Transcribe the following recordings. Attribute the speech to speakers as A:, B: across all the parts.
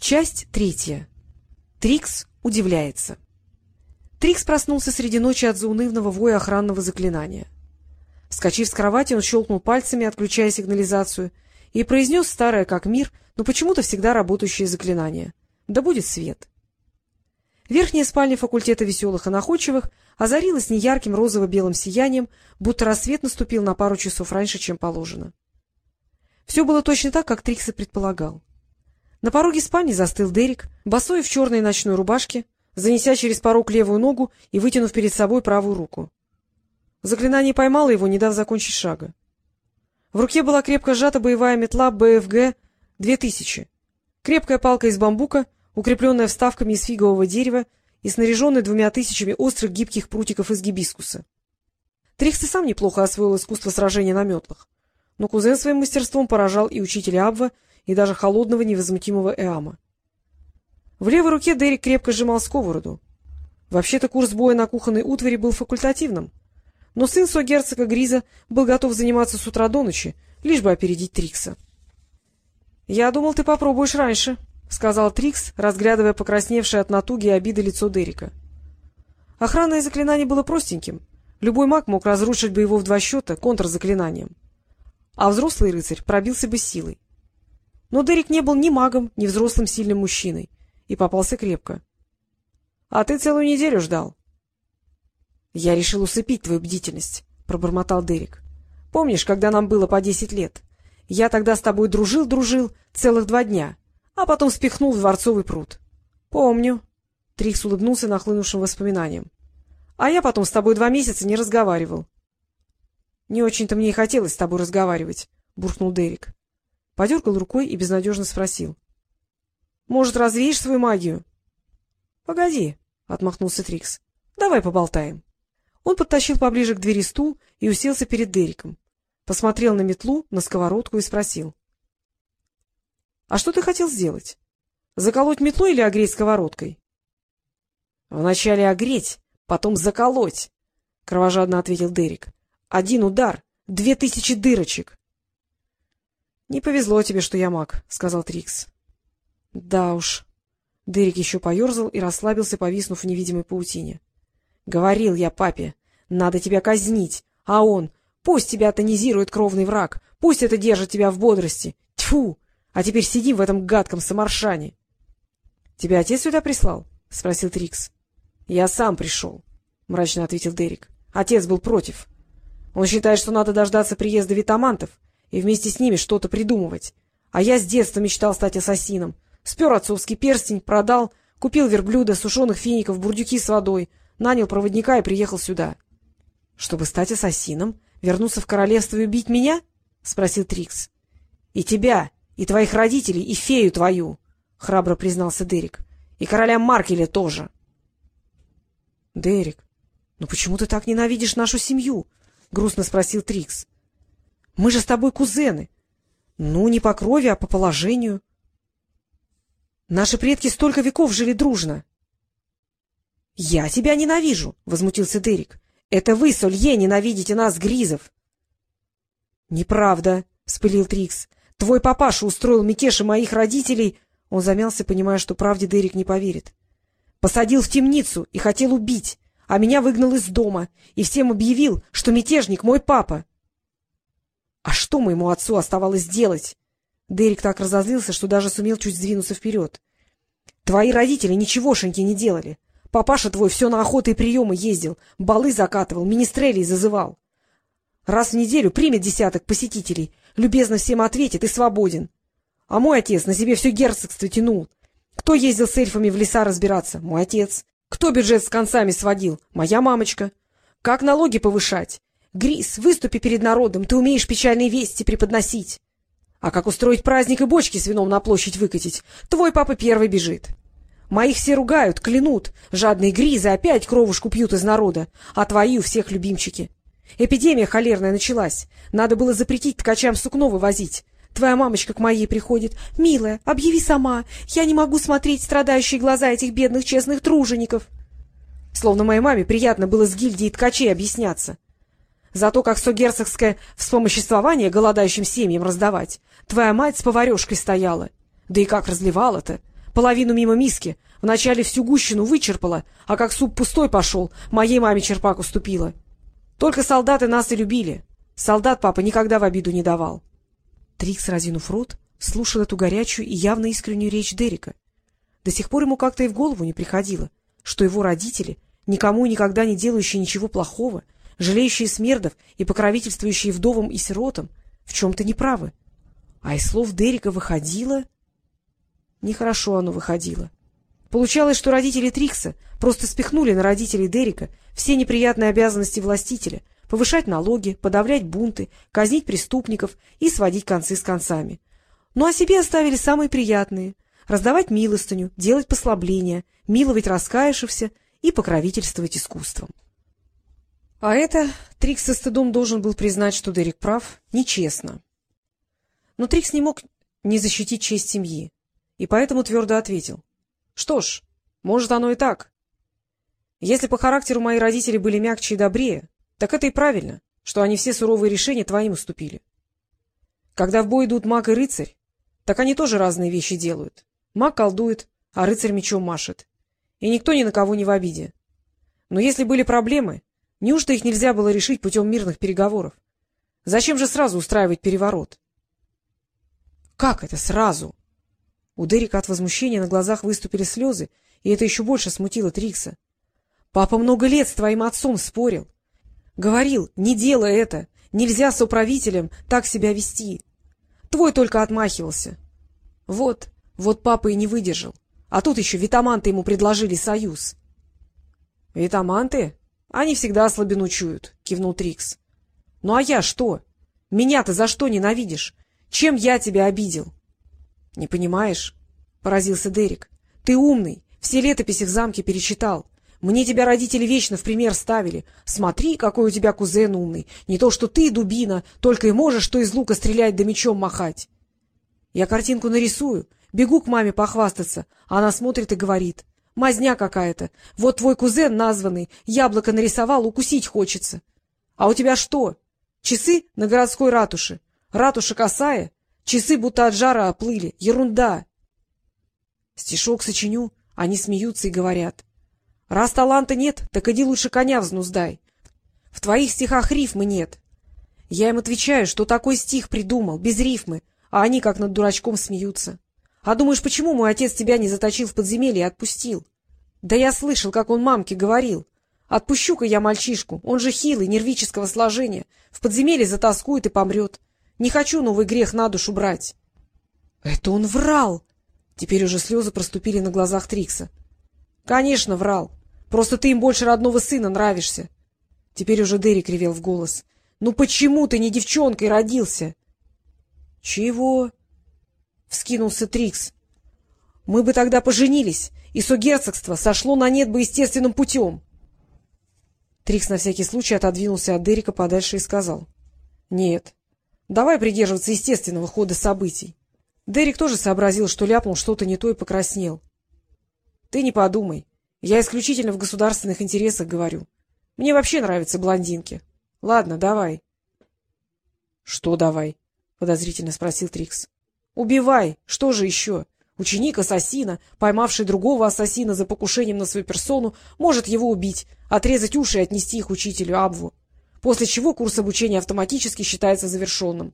A: Часть третья. Трикс удивляется. Трикс проснулся среди ночи от заунывного воя охранного заклинания. Вскочив с кровати, он щелкнул пальцами, отключая сигнализацию, и произнес старое как мир, но почему-то всегда работающее заклинание. Да будет свет. Верхняя спальня факультета веселых и находчивых озарилась неярким розово-белым сиянием, будто рассвет наступил на пару часов раньше, чем положено. Все было точно так, как Трикс и предполагал. На пороге спальни застыл Дерек, босой в черной ночной рубашке, занеся через порог левую ногу и вытянув перед собой правую руку. Заклинание поймало его, не дав закончить шага. В руке была крепко сжата боевая метла БФГ-2000, крепкая палка из бамбука, укрепленная вставками из фигового дерева и снаряженная двумя тысячами острых гибких прутиков из гибискуса. Трикс и сам неплохо освоил искусство сражения на метлах, но кузен своим мастерством поражал и учителя Абва, и даже холодного невозмутимого Эама. В левой руке Дерек крепко сжимал сковороду. Вообще-то курс боя на кухонной утвари был факультативным, но сын согерцога Гриза был готов заниматься с утра до ночи, лишь бы опередить Трикса. — Я думал, ты попробуешь раньше, — сказал Трикс, разглядывая покрасневшее от натуги и обиды лицо Дерека. Охранное заклинание было простеньким. Любой маг мог разрушить бы его в два счета контрзаклинанием. А взрослый рыцарь пробился бы силой. Но Дерек не был ни магом, ни взрослым сильным мужчиной, и попался крепко. — А ты целую неделю ждал. — Я решил усыпить твою бдительность, — пробормотал Дерек. — Помнишь, когда нам было по десять лет? Я тогда с тобой дружил-дружил целых два дня, а потом спихнул в дворцовый пруд. — Помню. Трикс улыбнулся нахлынувшим воспоминанием. — А я потом с тобой два месяца не разговаривал. — Не очень-то мне и хотелось с тобой разговаривать, — буркнул Дерек. Подергал рукой и безнадежно спросил. — Может, развеешь свою магию? — Погоди, — отмахнулся Трикс. — Давай поболтаем. Он подтащил поближе к двери стул и уселся перед Дериком. Посмотрел на метлу, на сковородку и спросил. — А что ты хотел сделать? Заколоть метлой или огреть сковородкой? — Вначале огреть, потом заколоть, — кровожадно ответил Дерик. — Один удар, две тысячи дырочек. — Не повезло тебе, что я маг, — сказал Трикс. — Да уж. Дерек еще поерзал и расслабился, повиснув в невидимой паутине. — Говорил я папе, надо тебя казнить, а он... Пусть тебя тонизирует кровный враг, пусть это держит тебя в бодрости. Тьфу! А теперь сидим в этом гадком самаршане. — Тебя отец сюда прислал? — спросил Трикс. — Я сам пришел, — мрачно ответил Дерек. Отец был против. Он считает, что надо дождаться приезда витамантов, и вместе с ними что-то придумывать. А я с детства мечтал стать ассасином. Спер отцовский перстень, продал, купил верблюда, сушеных фиников, бурдюки с водой, нанял проводника и приехал сюда. — Чтобы стать ассасином? Вернуться в королевство и убить меня? — спросил Трикс. — И тебя, и твоих родителей, и фею твою, — храбро признался Дерек. — И короля Маркеля тоже. — Дерек, ну почему ты так ненавидишь нашу семью? — грустно спросил Трикс. Мы же с тобой кузены. Ну, не по крови, а по положению. Наши предки столько веков жили дружно. — Я тебя ненавижу, — возмутился Дерек. — Это вы, Солье, ненавидите нас, Гризов. — Неправда, — вспылил Трикс. — Твой папаша устроил мятеж и моих родителей... Он замялся, понимая, что правде Дерек не поверит. — Посадил в темницу и хотел убить, а меня выгнал из дома и всем объявил, что мятежник мой папа. А что моему отцу оставалось делать? Дерек так разозлился, что даже сумел чуть сдвинуться вперед. — Твои родители ничегошеньки не делали. Папаша твой все на охоты и приемы ездил, балы закатывал, министрелей зазывал. Раз в неделю примет десяток посетителей, любезно всем ответит и свободен. А мой отец на себе все герцогство тянул. Кто ездил с эльфами в леса разбираться? Мой отец. Кто бюджет с концами сводил? Моя мамочка. Как налоги повышать? Грис, выступи перед народом, ты умеешь печальные вести преподносить. А как устроить праздник и бочки с вином на площадь выкатить? Твой папа первый бежит. Моих все ругают, клянут. Жадные гризы опять кровушку пьют из народа, а твои у всех любимчики. Эпидемия холерная началась. Надо было запретить ткачам сукно вывозить. Твоя мамочка к моей приходит. «Милая, объяви сама. Я не могу смотреть страдающие глаза этих бедных честных тружеников». Словно моей маме приятно было с гильдией ткачей объясняться. Зато как согерцогское вспомоществование голодающим семьям раздавать. Твоя мать с поварешкой стояла. Да и как разливала-то. Половину мимо миски. Вначале всю гущину вычерпала, а как суп пустой пошел, моей маме черпак уступила. Только солдаты нас и любили. Солдат папа никогда в обиду не давал. Трикс, разинув рот, слушал эту горячую и явно искреннюю речь Дерека. До сих пор ему как-то и в голову не приходило, что его родители, никому и никогда не делающие ничего плохого, жалеющие смердов и покровительствующие вдовам и сиротам, в чем-то неправы. А из слов Дерека выходило... Нехорошо оно выходило. Получалось, что родители Трикса просто спихнули на родителей Дерека все неприятные обязанности властителя — повышать налоги, подавлять бунты, казнить преступников и сводить концы с концами. Ну а себе оставили самые приятные — раздавать милостыню, делать послабления, миловать раскаявшихся и покровительствовать искусством. А это Трикс со стыдом должен был признать, что Дерек прав, нечестно. Но Трикс не мог не защитить честь семьи, и поэтому твердо ответил. — Что ж, может, оно и так. Если по характеру мои родители были мягче и добрее, так это и правильно, что они все суровые решения твоим уступили. Когда в бой идут маг и рыцарь, так они тоже разные вещи делают. Маг колдует, а рыцарь мечом машет. И никто ни на кого не в обиде. Но если были проблемы, неужто их нельзя было решить путем мирных переговоров? Зачем же сразу устраивать переворот? — Как это сразу? У Дерека от возмущения на глазах выступили слезы, и это еще больше смутило Трикса. — Папа много лет с твоим отцом спорил. Говорил, не делай это, нельзя с управителем так себя вести. Твой только отмахивался. Вот, вот папа и не выдержал. А тут еще витаманты ему предложили союз. — Витаманты? Они всегда слабину чуют, — кивнул Трикс. — Ну а я что? Меня-то за что ненавидишь? Чем я тебя обидел? — Не понимаешь? — поразился Дерек. — Ты умный, все летописи в замке перечитал. Мне тебя родители вечно в пример ставили. Смотри, какой у тебя кузен умный. Не то что ты, дубина, только и можешь что из лука стрелять да мечом махать. Я картинку нарисую, бегу к маме похвастаться, а она смотрит и говорит. Мазня какая-то. Вот твой кузен названный, яблоко нарисовал, укусить хочется. А у тебя что? Часы на городской ратуше. Ратуша косая, часы будто от жара оплыли. Ерунда. Стишок сочиню, они смеются и говорят. Раз таланта нет, так иди лучше коня взнуздай. В твоих стихах рифмы нет. Я им отвечаю, что такой стих придумал, без рифмы, а они как над дурачком смеются. А думаешь, почему мой отец тебя не заточил в подземелье и отпустил? Да я слышал, как он мамке говорил. Отпущу-ка я мальчишку, он же хилый, нервического сложения. В подземелье затаскует и помрет. Не хочу новый грех на душу брать. Это он врал! Теперь уже слезы проступили на глазах Трикса. Конечно, врал. Просто ты им больше родного сына нравишься. Теперь уже Дерек ревел в голос. — Ну почему ты не девчонкой родился? — Чего? — вскинулся Трикс. — Мы бы тогда поженились, и согерцогство сошло на нет бы естественным путем. Трикс на всякий случай отодвинулся от Дерека подальше и сказал. — Нет, давай придерживаться естественного хода событий. Дерек тоже сообразил, что ляпнул что-то не то и покраснел. — Ты не подумай. Я исключительно в государственных интересах говорю. Мне вообще нравятся блондинки. Ладно, давай. — Что давай? — подозрительно спросил Трикс. — Убивай. Что же еще? Ученик ассасина, поймавший другого ассасина за покушением на свою персону, может его убить, отрезать уши и отнести их учителю Абву, после чего курс обучения автоматически считается завершенным.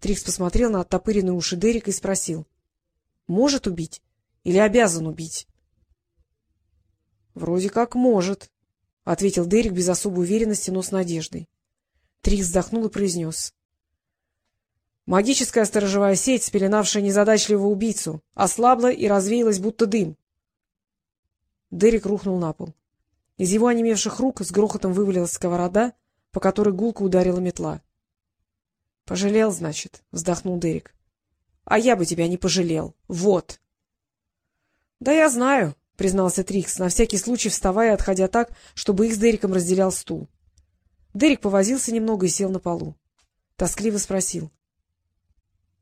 A: Трикс посмотрел на оттопыренные уши Дерека и спросил. — Может убить или обязан убить? — Вроде как может, — ответил Дерек без особой уверенности, но с надеждой. Трикс вздохнул и произнес. — Магическая сторожевая сеть, спеленавшая незадачливого убийцу, ослабла и развеялась, будто дым. Дерек рухнул на пол. Из его онемевших рук с грохотом вывалилась сковорода, по которой гулко ударила метла. — Пожалел, значит, — вздохнул Дерек. — А я бы тебя не пожалел. Вот! — Да я знаю, — признался Трикс, на всякий случай вставая и отходя так, чтобы их с Дериком разделял стул. Дерик повозился немного и сел на полу. Тоскливо спросил. —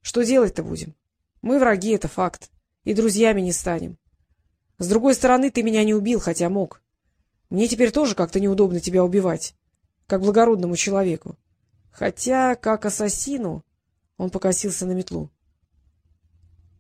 A: Что делать-то будем? Мы враги, это факт, и друзьями не станем. С другой стороны, ты меня не убил, хотя мог. Мне теперь тоже как-то неудобно тебя убивать, как благородному человеку. Хотя, как ассасину... Он покосился на метлу.